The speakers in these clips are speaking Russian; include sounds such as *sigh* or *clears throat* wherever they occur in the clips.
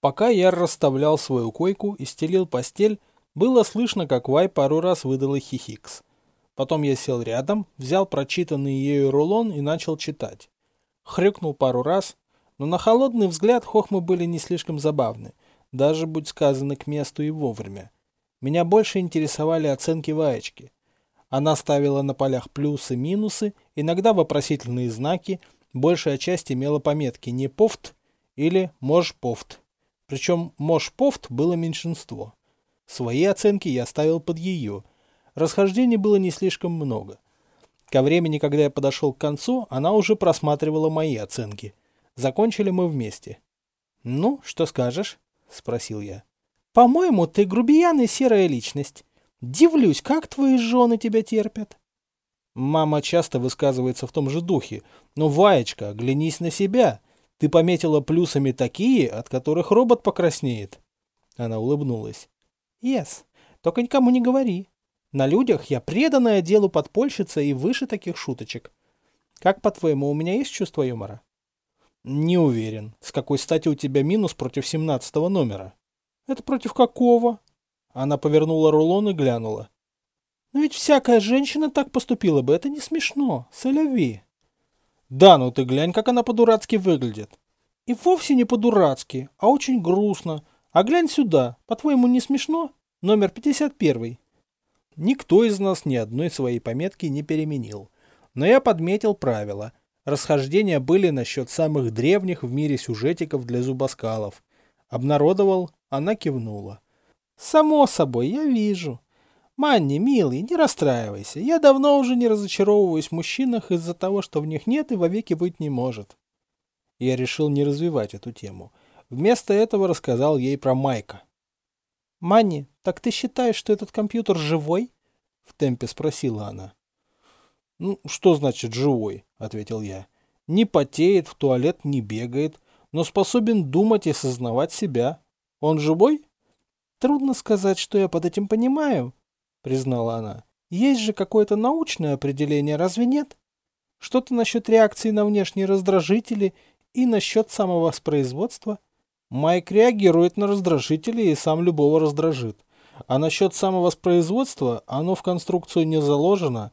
Пока я расставлял свою койку и стелил постель, было слышно, как Вай пару раз выдала хихикс. Потом я сел рядом, взял прочитанный ею рулон и начал читать. Хрюкнул пару раз, но на холодный взгляд хохмы были не слишком забавны, даже будь сказаны к месту и вовремя. Меня больше интересовали оценки Ваечки. Она ставила на полях плюсы-минусы, иногда вопросительные знаки, большая часть имела пометки «не повт» или «мож повт». Причем «мож повт» было меньшинство. Свои оценки я ставил под ее. Расхождений было не слишком много. Ко времени, когда я подошел к концу, она уже просматривала мои оценки. Закончили мы вместе. «Ну, что скажешь?» — спросил я. «По-моему, ты грубиян и серая личность. Дивлюсь, как твои жены тебя терпят. Мама часто высказывается в том же духе. Но, Ваечка, оглянись на себя. Ты пометила плюсами такие, от которых робот покраснеет. Она улыбнулась. Yes, только никому не говори. На людях я преданная делу подпольщица и выше таких шуточек. Как, по-твоему, у меня есть чувство юмора? Не уверен. С какой стати у тебя минус против семнадцатого номера? Это против какого? Она повернула рулон и глянула. Но ведь всякая женщина так поступила бы, это не смешно, соляви. Да, ну ты глянь, как она по-дурацки выглядит. И вовсе не по-дурацки, а очень грустно. А глянь сюда, по-твоему не смешно? Номер 51. Никто из нас ни одной своей пометки не переменил. Но я подметил правила. Расхождения были насчет самых древних в мире сюжетиков для зубоскалов. Обнародовал, она кивнула. Само собой, я вижу. Манни, милый, не расстраивайся. Я давно уже не разочаровываюсь в мужчинах из-за того, что в них нет и вовеки быть не может. Я решил не развивать эту тему. Вместо этого рассказал ей про Майка. «Манни, так ты считаешь, что этот компьютер живой?» В темпе спросила она. «Ну, что значит живой?» — ответил я. «Не потеет, в туалет не бегает, но способен думать и сознавать себя. Он живой?» Трудно сказать, что я под этим понимаю, признала она. Есть же какое-то научное определение, разве нет? Что-то насчет реакции на внешние раздражители и насчет самовоспроизводства. Майк реагирует на раздражители и сам любого раздражит. А насчет самовоспроизводства, оно в конструкцию не заложено.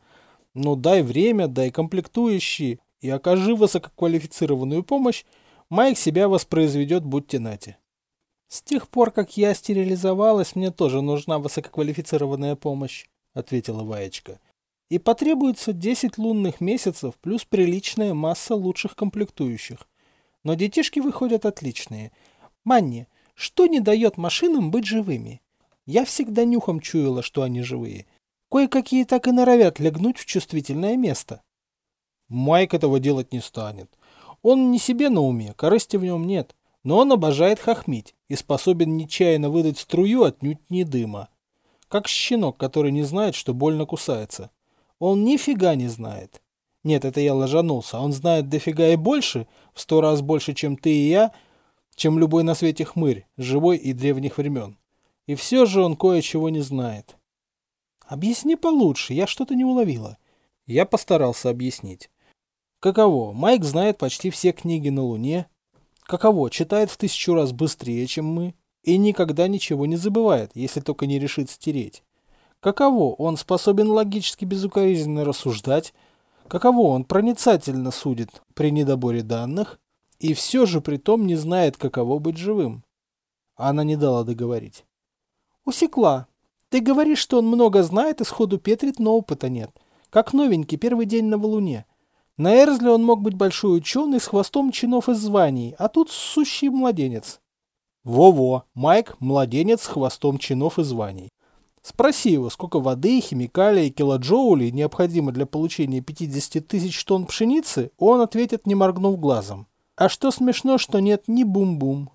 Но дай время, дай комплектующие, и окажи высококвалифицированную помощь, Майк себя воспроизведет будьте нате. «С тех пор, как я стерилизовалась, мне тоже нужна высококвалифицированная помощь», — ответила Ваечка. «И потребуется 10 лунных месяцев плюс приличная масса лучших комплектующих. Но детишки выходят отличные. Манни, что не дает машинам быть живыми? Я всегда нюхом чуяла, что они живые. Кое-какие так и норовят легнуть в чувствительное место». Майк этого делать не станет. Он не себе на уме, корысти в нем нет но он обожает хохмить и способен нечаянно выдать струю отнюдь не дыма. Как щенок, который не знает, что больно кусается. Он нифига не знает. Нет, это я ложанулся. Он знает дофига и больше, в сто раз больше, чем ты и я, чем любой на свете хмырь, живой и древних времен. И все же он кое-чего не знает. Объясни получше, я что-то не уловила. Я постарался объяснить. Каково, Майк знает почти все книги на Луне, Каково, читает в тысячу раз быстрее, чем мы, и никогда ничего не забывает, если только не решит стереть. Каково, он способен логически безукоризненно рассуждать, каково он проницательно судит при недоборе данных, и все же при том не знает, каково быть живым. Она не дала договорить. Усекла. Ты говоришь, что он много знает и сходу петрит, но опыта нет. Как новенький, первый день на валуне. На Эрзле он мог быть большой ученый с хвостом чинов и званий, а тут сущий младенец. Во-во, Майк – младенец с хвостом чинов и званий. Спроси его, сколько воды, химикалий и килоджоулей необходимо для получения 50 тысяч тонн пшеницы, он ответит, не моргнув глазом. А что смешно, что нет ни бум-бум.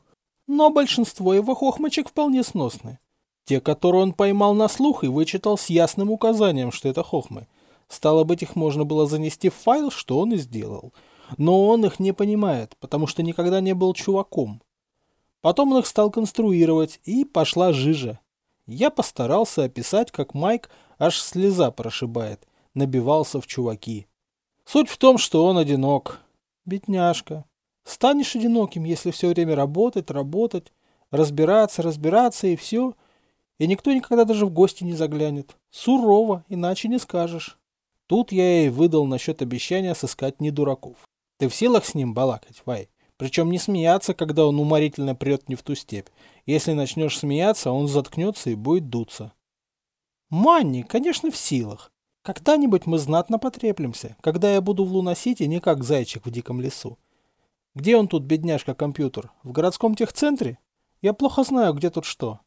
Но большинство его хохмочек вполне сносны. Те, которые он поймал на слух и вычитал с ясным указанием, что это хохмы – Стало быть, их можно было занести в файл, что он и сделал. Но он их не понимает, потому что никогда не был чуваком. Потом он их стал конструировать, и пошла жижа. Я постарался описать, как Майк аж слеза прошибает, набивался в чуваки. Суть в том, что он одинок. Бедняжка. Станешь одиноким, если все время работать, работать. Разбираться, разбираться и все. И никто никогда даже в гости не заглянет. Сурово, иначе не скажешь. Тут я ей выдал насчет обещания сыскать не дураков. Ты в силах с ним балакать, Вай? Причем не смеяться, когда он уморительно прет не в ту степь. Если начнешь смеяться, он заткнется и будет дуться. Манни, конечно, в силах. Когда-нибудь мы знатно потреплемся, когда я буду в Луна-Сити не как зайчик в диком лесу. Где он тут, бедняжка-компьютер? В городском техцентре? Я плохо знаю, где тут что.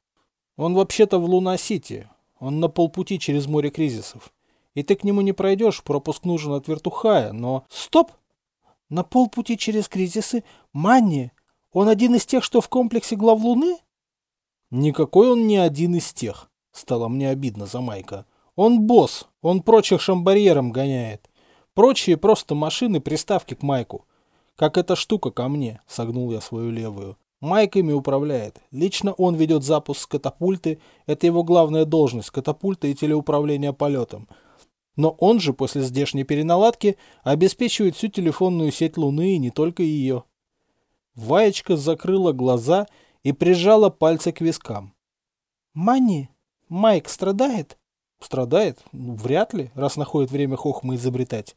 Он вообще-то в Луна-Сити. Он на полпути через море кризисов. И ты к нему не пройдешь, пропуск нужен от вертухая, но... Стоп! На полпути через кризисы? Манни! Он один из тех, что в комплексе глав Луны? Никакой он не один из тех. Стало мне обидно за Майка. Он босс, он прочих шамбарьером гоняет. Прочие просто машины, приставки к Майку. Как эта штука ко мне, согнул я свою левую. Майк ими управляет. Лично он ведет запуск катапульты. Это его главная должность, катапульта и телеуправление полетом. Но он же после здешней переналадки обеспечивает всю телефонную сеть Луны и не только ее. Ваечка закрыла глаза и прижала пальцы к вискам. «Мани, Майк страдает?» «Страдает? Ну, вряд ли, раз находит время хохмы изобретать».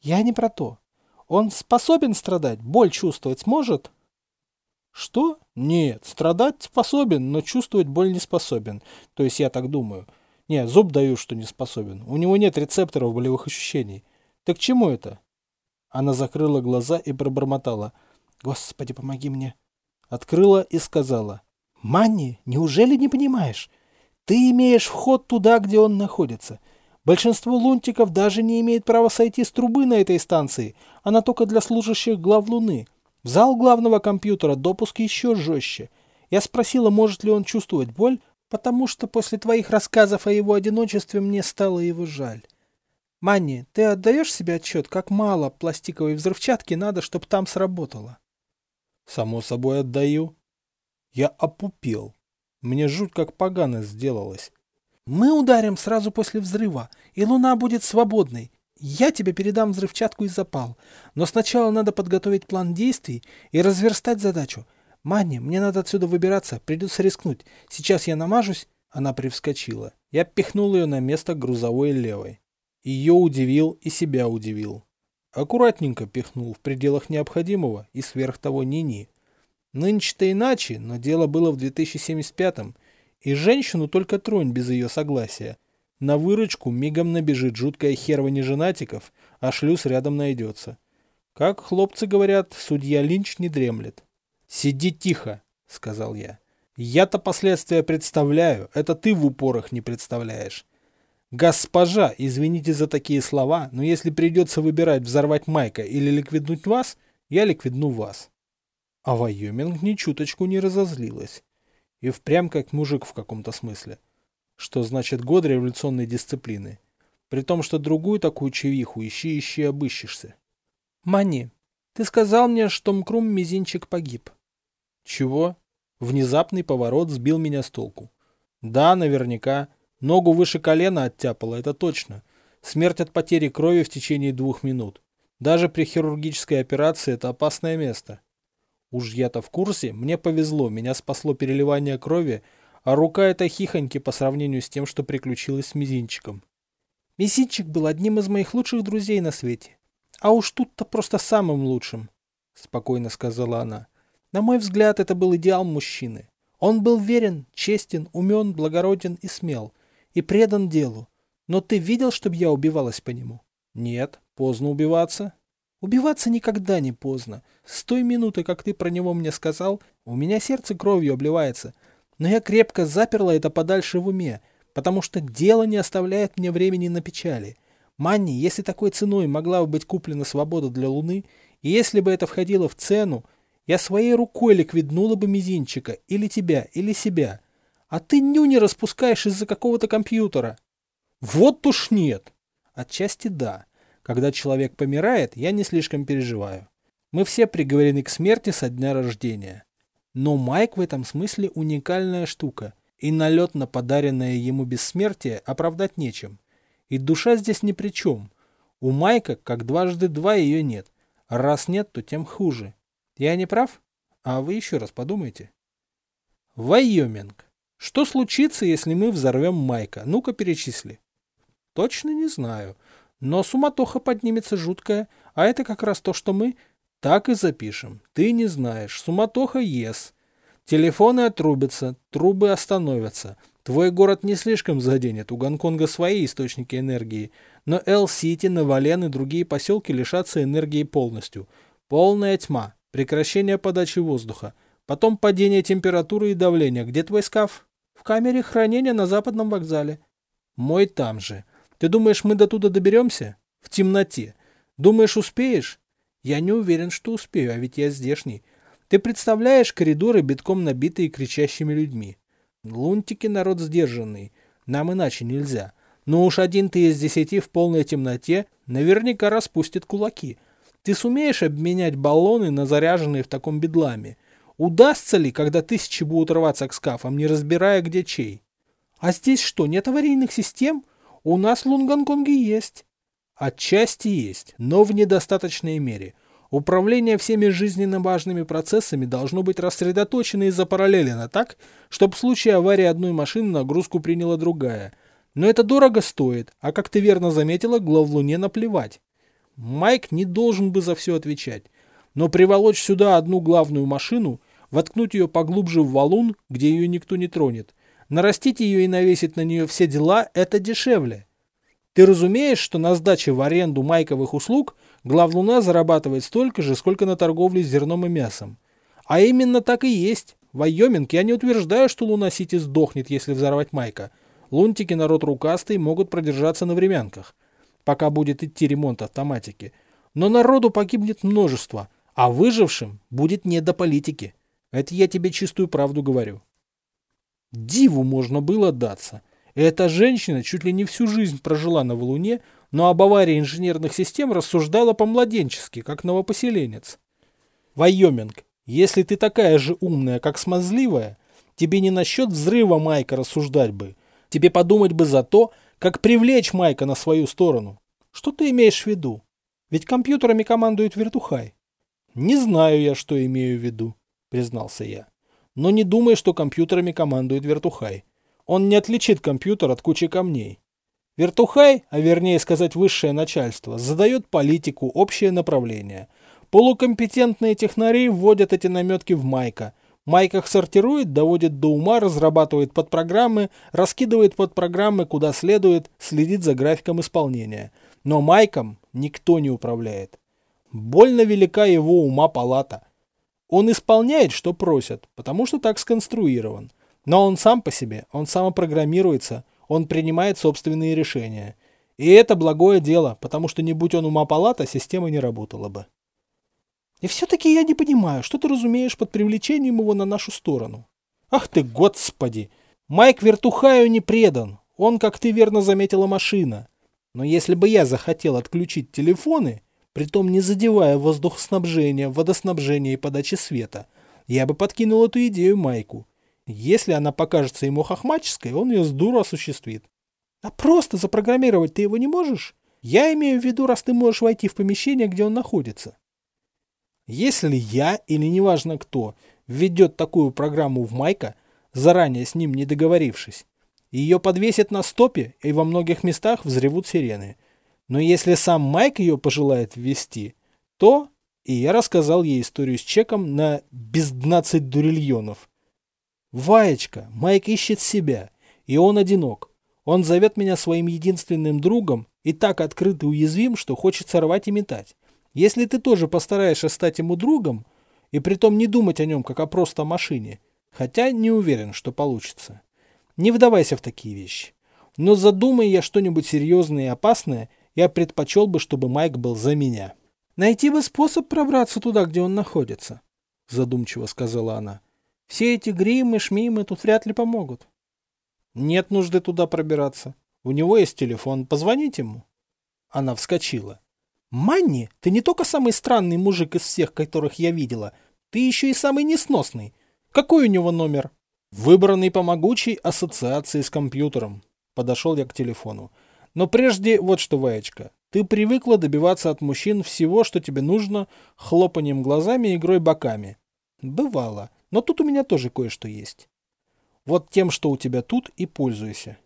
«Я не про то. Он способен страдать? Боль чувствовать сможет?» Что? Нет, страдать способен, но чувствовать боль не способен. То есть я так думаю. Не, зуб даю, что не способен. У него нет рецепторов болевых ощущений. Так к чему это? Она закрыла глаза и пробормотала. Господи, помоги мне. Открыла и сказала. Манни, неужели не понимаешь? Ты имеешь вход туда, где он находится. Большинство лунтиков даже не имеет права сойти с трубы на этой станции. Она только для служащих глав Луны. В зал главного компьютера допуск еще жестче. Я спросила, может ли он чувствовать боль, потому что после твоих рассказов о его одиночестве мне стало его жаль. Манни, ты отдаешь себе отчет, как мало пластиковой взрывчатки надо, чтобы там сработало? Само собой отдаю. Я опупел. Мне жуть как погано сделалось. Мы ударим сразу после взрыва, и луна будет свободной. Я тебе передам взрывчатку и запал, но сначала надо подготовить план действий и разверстать задачу. Манни, мне надо отсюда выбираться, придется рискнуть. Сейчас я намажусь. Она привскочила. Я пихнул ее на место грузовой левой. Ее удивил и себя удивил. Аккуратненько пихнул в пределах необходимого и сверх того ни-ни. Нынче-то иначе, но дело было в 2075-м, и женщину только тронь без ее согласия – на выручку мигом набежит жуткая херва неженатиков, а шлюз рядом найдется. Как хлопцы говорят, судья Линч не дремлет. «Сиди тихо», — сказал я. «Я-то последствия представляю, это ты в упорах не представляешь. Госпожа, извините за такие слова, но если придется выбирать взорвать Майка или ликвиднуть вас, я ликвидну вас». А Вайоминг ни чуточку не разозлилась. И впрямь как мужик в каком-то смысле что значит год революционной дисциплины. При том, что другую такую чевиху ищи-ищи обыщешься. Мани, ты сказал мне, что Мкрум мизинчик погиб. Чего? Внезапный поворот сбил меня с толку. Да, наверняка. Ногу выше колена оттяпало, это точно. Смерть от потери крови в течение двух минут. Даже при хирургической операции это опасное место. Уж я-то в курсе, мне повезло, меня спасло переливание крови, а рука этой хихоньки по сравнению с тем, что приключилось с мизинчиком. Мизинчик был одним из моих лучших друзей на свете. А уж тут-то просто самым лучшим, спокойно сказала она. На мой взгляд, это был идеал мужчины. Он был верен, честен, умен, благороден и смел. И предан делу. Но ты видел, чтобы я убивалась по нему? Нет. Поздно убиваться. Убиваться никогда не поздно. С той минуты, как ты про него мне сказал, у меня сердце кровью обливается. Но я крепко заперла это подальше в уме, потому что дело не оставляет мне времени на печали. Манни, если такой ценой могла бы быть куплена свобода для Луны, и если бы это входило в цену, я своей рукой ликвиднула бы мизинчика, или тебя, или себя. А ты ню не распускаешь из-за какого-то компьютера. Вот уж нет. Отчасти да. Когда человек помирает, я не слишком переживаю. Мы все приговорены к смерти со дня рождения. Но Майк в этом смысле уникальная штука, и налет на подаренное ему бессмертие оправдать нечем. И душа здесь ни при чем. У Майка как дважды два ее нет. раз нет, то тем хуже. Я не прав? А вы еще раз подумайте. Вайоминг. Что случится, если мы взорвем Майка? Ну-ка перечисли. Точно не знаю. Но суматоха поднимется жуткая, а это как раз то, что мы... Так и запишем. Ты не знаешь. Суматоха ес. Телефоны отрубятся, трубы остановятся. Твой город не слишком заденет, у Гонконга свои источники энергии. Но Эл-Сити, Навален и другие поселки лишатся энергии полностью. Полная тьма, прекращение подачи воздуха. Потом падение температуры и давления. Где твой скаф? В камере хранения на западном вокзале. Мой там же. Ты думаешь, мы до туда доберемся? В темноте. Думаешь, успеешь? Я не уверен, что успею, а ведь я здешний. Ты представляешь коридоры, битком набитые кричащими людьми. Лунтики народ сдержанный. Нам иначе нельзя. Но уж один ты из десяти в полной темноте наверняка распустит кулаки. Ты сумеешь обменять баллоны на заряженные в таком бедламе? Удастся ли, когда тысячи будут рваться к скафам, не разбирая, где чей? А здесь что, нет аварийных систем? У нас в Лунгонконге есть. Отчасти есть, но в недостаточной мере. Управление всеми жизненно важными процессами должно быть рассредоточено и запараллелено так, чтобы в случае аварии одной машины нагрузку приняла другая. Но это дорого стоит, а как ты верно заметила, главлуне наплевать. Майк не должен бы за все отвечать. Но приволочь сюда одну главную машину воткнуть ее поглубже в валун, где ее никто не тронет, нарастить ее и навесить на нее все дела – это дешевле. Ты разумеешь, что на сдаче в аренду майковых услуг главлуна зарабатывает столько же, сколько на торговле зерном и мясом. А именно так и есть. Вайоминг, я не утверждаю, что Луна-Сити сдохнет, если взорвать майка. Лунтики народ рукастый могут продержаться на времянках, пока будет идти ремонт автоматики. Но народу погибнет множество, а выжившим будет не до политики. Это я тебе чистую правду говорю. Диву можно было даться. Эта женщина чуть ли не всю жизнь прожила на Валуне, но об аварии инженерных систем рассуждала по-младенчески, как новопоселенец. Вайоминг, если ты такая же умная, как смазливая, тебе не насчет взрыва Майка рассуждать бы. Тебе подумать бы за то, как привлечь Майка на свою сторону. Что ты имеешь в виду? Ведь компьютерами командует Вертухай. Не знаю я, что имею в виду. — признался я. «Но не думай, что компьютерами командует Вертухай. Он не отличит компьютер от кучи камней. Вертухай, а вернее сказать высшее начальство, задает политику, общее направление. Полукомпетентные технари вводят эти наметки в Майка. Майк их сортирует, доводит до ума, разрабатывает подпрограммы, раскидывает подпрограммы куда следует, следит за графиком исполнения. Но Майком никто не управляет. Больно велика его ума палата. Он исполняет, что просят, потому что так сконструирован. Но он сам по себе, он самопрограммируется, он принимает собственные решения. И это благое дело, потому что не будь он ума палата, система не работала бы. И все-таки я не понимаю, что ты разумеешь под привлечением его на нашу сторону. Ах ты, господи! Майк Вертухаю не предан. Он, как ты верно заметила, машина. Но если бы я захотел отключить телефоны, притом не задевая воздухоснабжение, водоснабжение и подачи света. Я бы подкинул эту идею Майку. Если она покажется ему хохмаческой, он ее с дуру осуществит. А просто запрограммировать ты его не можешь? Я имею в виду, раз ты можешь войти в помещение, где он находится. Если я, или неважно кто, введет такую программу в Майка, заранее с ним не договорившись, ее подвесят на стопе, и во многих местах взревут сирены – но если сам Майк ее пожелает ввести, то... И я рассказал ей историю с чеком на без 12 дурильонов. Ваечка, Майк ищет себя, и он одинок. Он зовет меня своим единственным другом и так открыт и уязвим, что хочется рвать и метать. Если ты тоже постараешься стать ему другом, и притом не думать о нем как о просто машине, хотя не уверен, что получится. Не вдавайся в такие вещи. Но задумай я что-нибудь серьезное и опасное, я предпочел бы, чтобы Майк был за меня. Найти бы способ пробраться туда, где он находится, задумчиво сказала она. Все эти гримы, шмимы тут вряд ли помогут. Нет нужды туда пробираться. У него есть телефон, позвонить ему. Она вскочила. Манни, ты не только самый странный мужик из всех, которых я видела, ты еще и самый несносный. Какой у него номер? Выбранный по могучей ассоциации с компьютером. Подошел я к телефону. Но прежде вот что, Ваечка. Ты привыкла добиваться от мужчин всего, что тебе нужно, хлопанием глазами и игрой боками. Бывало. Но тут у меня тоже кое-что есть. Вот тем, что у тебя тут, и пользуйся.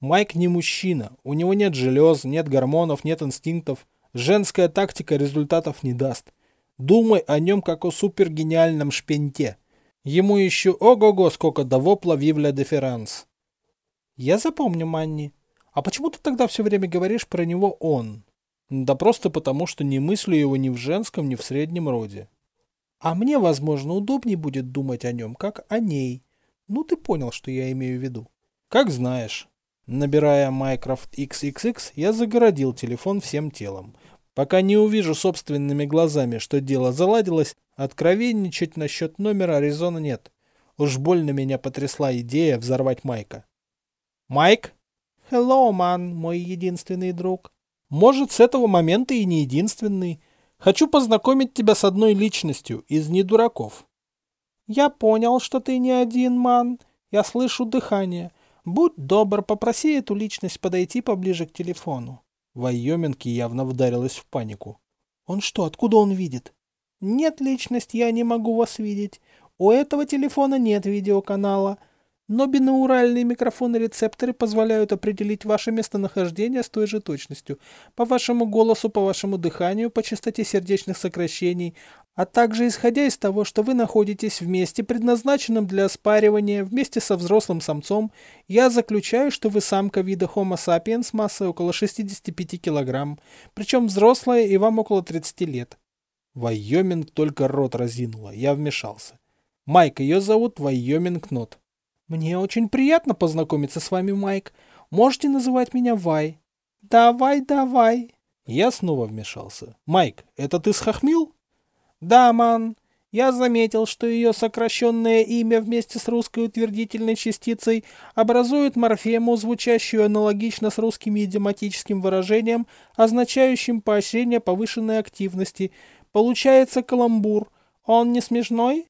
Майк не мужчина, у него нет желез, нет гормонов, нет инстинктов. Женская тактика результатов не даст. Думай о нем как о супергениальном шпенте. Ему еще ого-го сколько до вопла вивля деферанс. Я запомню, Манни. А почему ты тогда все время говоришь про него он? Да просто потому, что не мыслю его ни в женском, ни в среднем роде. А мне, возможно, удобнее будет думать о нем, как о ней. Ну, ты понял, что я имею в виду. Как знаешь. Набирая Minecraft XXX, я загородил телефон всем телом. Пока не увижу собственными глазами, что дело заладилось, откровенничать насчет номера Аризона нет. Уж больно меня потрясла идея взорвать Майка. «Майк?» «Hello, ман, мой единственный друг». «Может, с этого момента и не единственный. Хочу познакомить тебя с одной личностью из недураков». «Я понял, что ты не один, ман. Я слышу дыхание. Будь добр, попроси эту личность подойти поближе к телефону». Вайоминки явно вдарилась в панику. «Он что, откуда он видит?» «Нет, личность, я не могу вас видеть. У этого телефона нет видеоканала. Но бинауральные микрофоны-рецепторы позволяют определить ваше местонахождение с той же точностью, по вашему голосу, по вашему дыханию, по частоте сердечных сокращений, а также исходя из того, что вы находитесь в месте, предназначенном для спаривания, вместе со взрослым самцом, я заключаю, что вы самка вида Homo sapiens массой около 65 килограмм, причем взрослая и вам около 30 лет. Вайоминг только рот разинула, я вмешался. Майк, ее зовут Вайоминг Нот. «Мне очень приятно познакомиться с вами, Майк. Можете называть меня Вай». «Давай, давай». Я снова вмешался. «Майк, это ты схохмил?» «Да, ман. Я заметил, что ее сокращенное имя вместе с русской утвердительной частицей образует морфему, звучащую аналогично с русским идиоматическим выражением, означающим поощрение повышенной активности. Получается каламбур. Он не смешной?»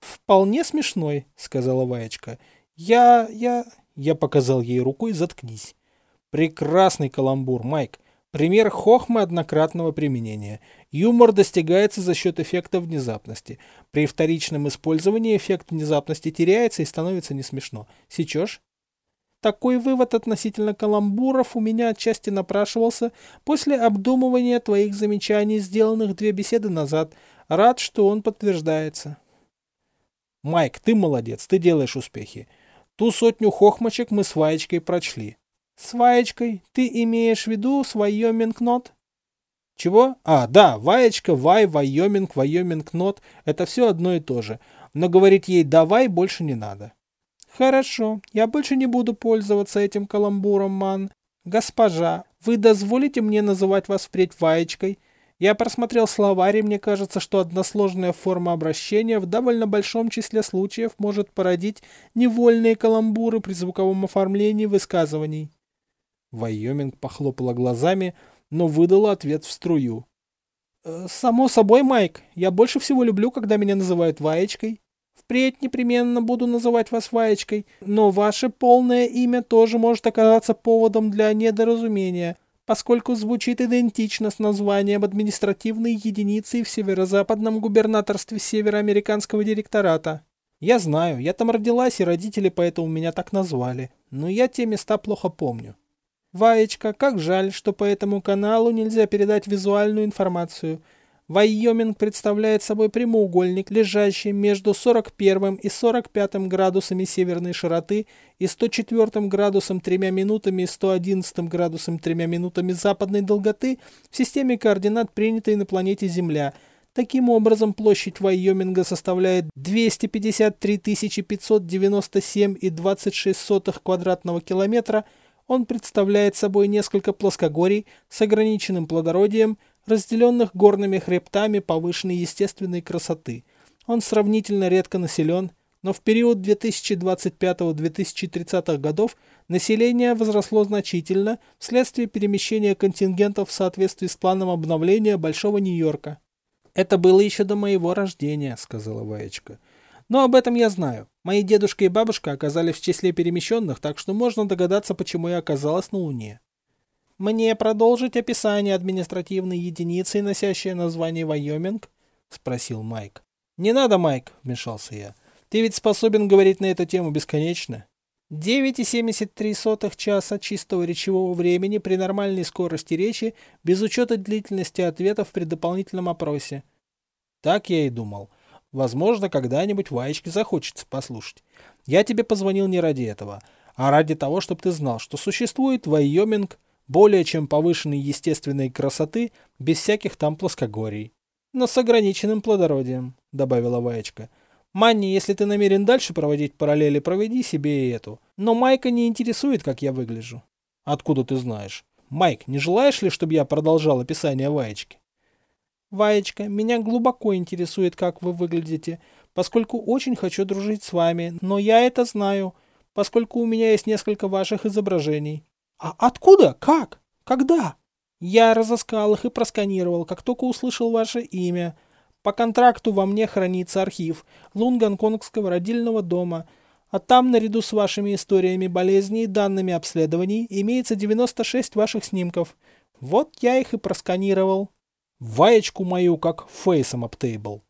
«Вполне смешной», — сказала Ваечка. «Я... я...» Я показал ей рукой «заткнись». Прекрасный каламбур, Майк. Пример хохмы однократного применения. Юмор достигается за счет эффекта внезапности. При вторичном использовании эффект внезапности теряется и становится не смешно. Сечешь? Такой вывод относительно каламбуров у меня отчасти напрашивался после обдумывания твоих замечаний, сделанных две беседы назад. Рад, что он подтверждается. Майк, ты молодец, ты делаешь успехи. Ту сотню хохмочек мы с Ваечкой прочли. С Ваечкой? Ты имеешь в виду Вайоминг-нот? Чего? А, да, Ваечка, Вай, Вайоминг, Вайоминг-нот. Это все одно и то же. Но говорить ей «давай» больше не надо. Хорошо, я больше не буду пользоваться этим каламбуром, ман. Госпожа, вы дозволите мне называть вас впредь Ваечкой? Я просмотрел словарь, и мне кажется, что односложная форма обращения в довольно большом числе случаев может породить невольные каламбуры при звуковом оформлении высказываний. Вайоминг похлопала глазами, но выдала ответ в струю. «Э, «Само собой, Майк, я больше всего люблю, когда меня называют Ваечкой. Впредь непременно буду называть вас Ваечкой, но ваше полное имя тоже может оказаться поводом для недоразумения» поскольку звучит идентично с названием административной единицы в северо-западном губернаторстве Североамериканского директората. Я знаю, я там родилась, и родители поэтому меня так назвали, но я те места плохо помню. Ваечка, как жаль, что по этому каналу нельзя передать визуальную информацию – Вайоминг представляет собой прямоугольник, лежащий между 41 и 45 градусами северной широты и 104 градусом 3 минутами и 111 градусом 3 минутами западной долготы в системе координат, принятой на планете Земля. Таким образом, площадь Вайоминга составляет 253 597,26 квадратного километра. Он представляет собой несколько плоскогорий с ограниченным плодородием – разделенных горными хребтами повышенной естественной красоты. Он сравнительно редко населен, но в период 2025-2030 годов население возросло значительно вследствие перемещения контингентов в соответствии с планом обновления Большого Нью-Йорка. «Это было еще до моего рождения», — сказала Ваечка. «Но об этом я знаю. Мои дедушка и бабушка оказались в числе перемещенных, так что можно догадаться, почему я оказалась на Луне». «Мне продолжить описание административной единицы, носящей название Вайоминг?» — спросил Майк. «Не надо, Майк», — вмешался я. «Ты ведь способен говорить на эту тему бесконечно. 9,73 часа чистого речевого времени при нормальной скорости речи, без учета длительности ответов при дополнительном опросе. Так я и думал. Возможно, когда-нибудь Ваечке захочется послушать. Я тебе позвонил не ради этого, а ради того, чтобы ты знал, что существует Вайоминг более чем повышенной естественной красоты, без всяких там плоскогорий. Но с ограниченным плодородием, добавила Ваечка. Манни, если ты намерен дальше проводить параллели, проведи себе и эту. Но Майка не интересует, как я выгляжу. Откуда ты знаешь? Майк, не желаешь ли, чтобы я продолжал описание Ваечки? Ваечка, меня глубоко интересует, как вы выглядите, поскольку очень хочу дружить с вами, но я это знаю, поскольку у меня есть несколько ваших изображений. А откуда? Как? Когда? Я разыскал их и просканировал, как только услышал ваше имя. По контракту во мне хранится архив Лунгонконгского родильного дома, а там, наряду с вашими историями болезней и данными обследований, имеется 96 ваших снимков. Вот я их и просканировал. Ваечку мою как фейсом обтейбл.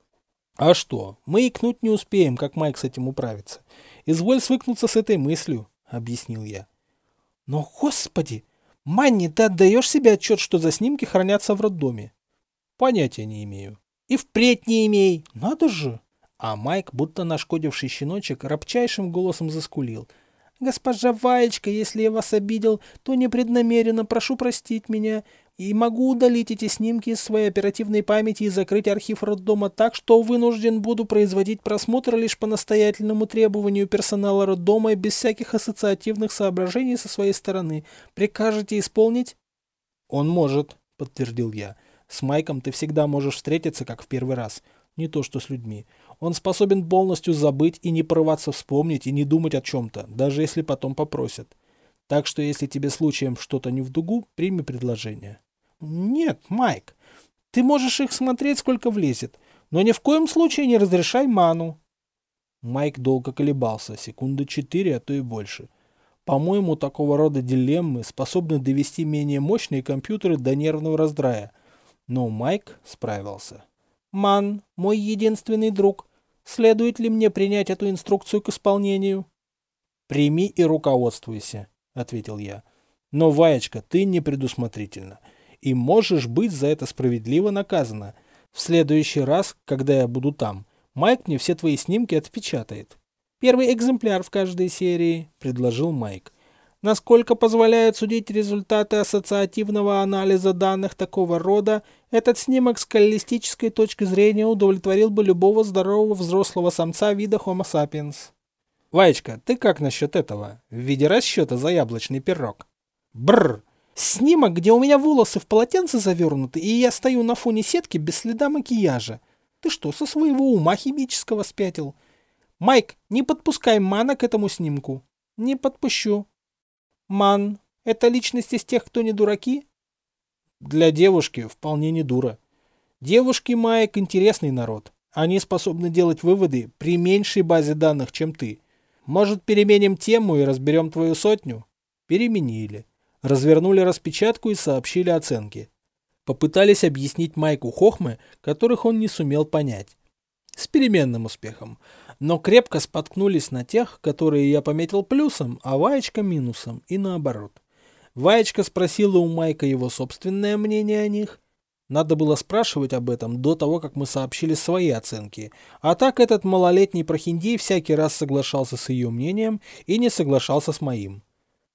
А что, мы икнуть не успеем, как Майк с этим управится. Изволь свыкнуться с этой мыслью, объяснил я. Но, господи, Манни, ты отдаешь себе отчет, что за снимки хранятся в роддоме? Понятия не имею. И впредь не имей. Надо же. А Майк, будто нашкодивший щеночек, рабчайшим голосом заскулил. «Госпожа Ваечка, если я вас обидел, то непреднамеренно прошу простить меня и могу удалить эти снимки из своей оперативной памяти и закрыть архив роддома так, что вынужден буду производить просмотр лишь по настоятельному требованию персонала роддома и без всяких ассоциативных соображений со своей стороны. Прикажете исполнить?» «Он может», — подтвердил я. С Майком ты всегда можешь встретиться, как в первый раз. Не то, что с людьми. Он способен полностью забыть и не порываться вспомнить и не думать о чем-то, даже если потом попросят. Так что если тебе случаем что-то не в дугу, прими предложение. Нет, Майк, ты можешь их смотреть, сколько влезет, но ни в коем случае не разрешай ману. Майк долго колебался, секунды четыре, а то и больше. По-моему, такого рода дилеммы способны довести менее мощные компьютеры до нервного раздрая – но Майк справился. «Ман, мой единственный друг, следует ли мне принять эту инструкцию к исполнению?» «Прими и руководствуйся», — ответил я. «Но, Ваечка, ты непредусмотрительна, и можешь быть за это справедливо наказана. В следующий раз, когда я буду там, Майк мне все твои снимки отпечатает». «Первый экземпляр в каждой серии», — предложил Майк. Насколько позволяют судить результаты ассоциативного анализа данных такого рода, этот снимок с каллистической точки зрения удовлетворил бы любого здорового взрослого самца вида Homo sapiens. Ваечка, ты как насчет этого? В виде расчета за яблочный пирог. Бррр! Снимок, где у меня волосы в полотенце завернуты, и я стою на фоне сетки без следа макияжа. Ты что, со своего ума химического спятил? Майк, не подпускай Мана к этому снимку. Не подпущу. Ман — это личность из тех, кто не дураки? Для девушки вполне не дура. Девушки, Майк, интересный народ. Они способны делать выводы при меньшей базе данных, чем ты. Может, переменим тему и разберем твою сотню? Переменили. Развернули распечатку и сообщили оценки. Попытались объяснить Майку Хохмы, которых он не сумел понять. С переменным успехом но крепко споткнулись на тех, которые я пометил плюсом, а Ваечка минусом, и наоборот. Ваечка спросила у Майка его собственное мнение о них. Надо было спрашивать об этом до того, как мы сообщили свои оценки. А так этот малолетний прохиндей всякий раз соглашался с ее мнением и не соглашался с моим.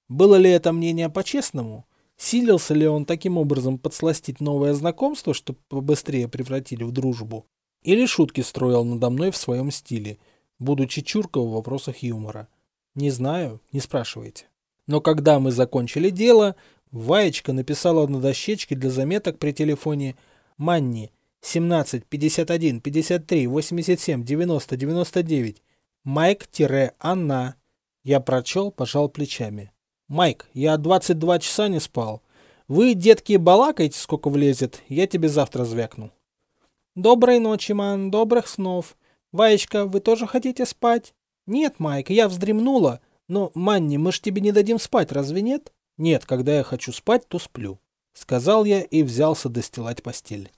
Было ли это мнение по-честному? Силился ли он таким образом подсластить новое знакомство, чтобы побыстрее превратили в дружбу? Или шутки строил надо мной в своем стиле – будучи чурка в вопросах юмора. Не знаю, не спрашивайте. Но когда мы закончили дело, Ваечка написала на дощечке для заметок при телефоне «Манни 17 51 53 87 90 99 Майк-Анна». Я прочел, пожал плечами. «Майк, я 22 часа не спал. Вы, детки, балакайте, сколько влезет, я тебе завтра звякну». «Доброй ночи, ман, добрых снов. «Ваечка, вы тоже хотите спать?» «Нет, Майк, я вздремнула. Но, Манни, мы ж тебе не дадим спать, разве нет?» «Нет, когда я хочу спать, то сплю», — сказал я и взялся достилать постель.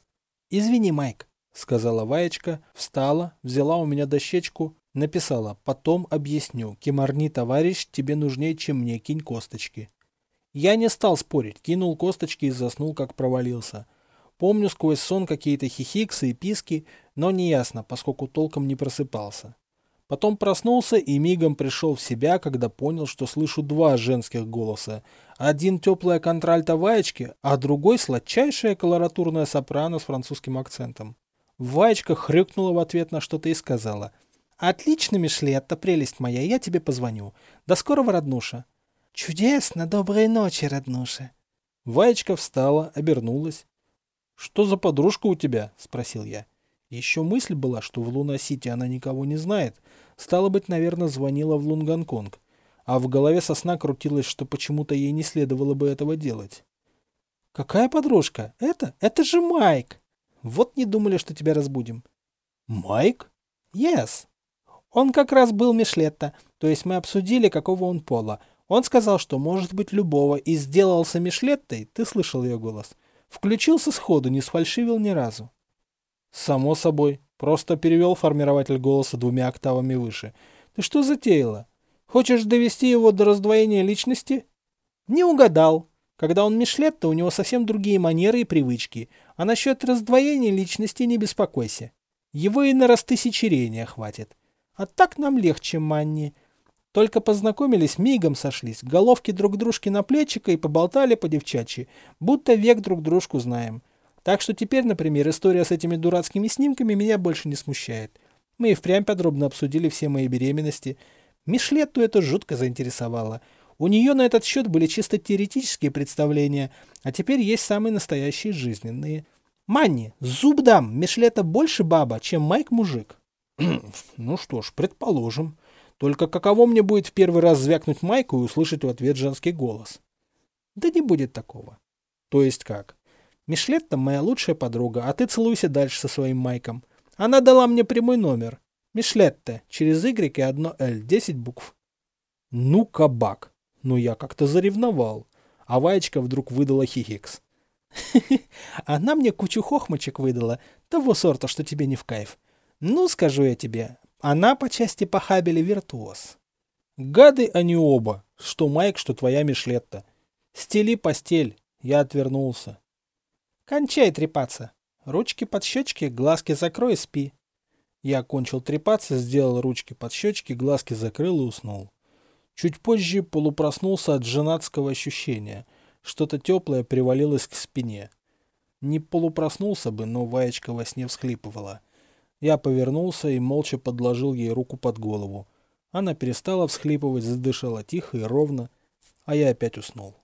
«Извини, Майк», — сказала Ваечка, встала, взяла у меня дощечку Написала «Потом объясню. Кемарни, товарищ, тебе нужнее, чем мне. Кинь косточки». Я не стал спорить, кинул косточки и заснул, как провалился. Помню сквозь сон какие-то хихиксы и писки, но неясно, поскольку толком не просыпался. Потом проснулся и мигом пришел в себя, когда понял, что слышу два женских голоса. Один теплая контральта Ваечки, а другой сладчайшая колоратурная сопрано с французским акцентом. Ваечка хрюкнула в ответ на что-то и сказала. «Отлично, Мишлетта, прелесть моя, я тебе позвоню. До скорого, роднуша». «Чудесно, доброй ночи, роднуша». Ваечка встала, обернулась. «Что за подружка у тебя?» – спросил я. Еще мысль была, что в Луна-Сити она никого не знает. Стало быть, наверное, звонила в Лунгонконг. А в голове сосна крутилось, что почему-то ей не следовало бы этого делать. «Какая подружка? Это? Это же Майк!» Вот не думали, что тебя разбудим. Майк? Yes. Он как раз был Мишлетта, то есть мы обсудили, какого он пола. Он сказал, что может быть любого, и сделался Мишлеттой, ты слышал ее голос. Включился сходу, не сфальшивил ни разу. Само собой. Просто перевел формирователь голоса двумя октавами выше. Ты что затеяла? Хочешь довести его до раздвоения личности? Не угадал. Когда он Мишлетта, у него совсем другие манеры и привычки. А насчет раздвоения личности не беспокойся. Его и на растысячерение хватит. А так нам легче, Манни. Только познакомились, мигом сошлись, головки друг дружки на плечико и поболтали по девчачьи, будто век друг дружку знаем. Так что теперь, например, история с этими дурацкими снимками меня больше не смущает. Мы и впрямь подробно обсудили все мои беременности. Мишлетту это жутко заинтересовало. У нее на этот счет были чисто теоретические представления, а теперь есть самые настоящие жизненные. Манни, зуб дам, Мишлета больше баба, чем Майк мужик. *clears throat* ну что ж, предположим. Только каково мне будет в первый раз звякнуть Майку и услышать в ответ женский голос? Да не будет такого. То есть как? Мишлетта моя лучшая подруга, а ты целуйся дальше со своим Майком. Она дала мне прямой номер. Мишлетта, через Y и одно L, 10 букв. Ну, кабак. Но я как-то заревновал. А Ваечка вдруг выдала хихикс. *laughs* Она мне кучу хохмочек выдала, того сорта, что тебе не в кайф. Ну, скажу я тебе, она по части похабели виртуоз. Гады они оба, что Майк, что твоя Мишлетта. Стели постель, я отвернулся. Кончай трепаться. Ручки под щечки, глазки закрой и спи. Я окончил трепаться, сделал ручки под щечки, глазки закрыл и уснул. Чуть позже полупроснулся от женатского ощущения. Что-то теплое привалилось к спине. Не полупроснулся бы, но Ваечка во сне всхлипывала. Я повернулся и молча подложил ей руку под голову. Она перестала всхлипывать, задышала тихо и ровно, а я опять уснул.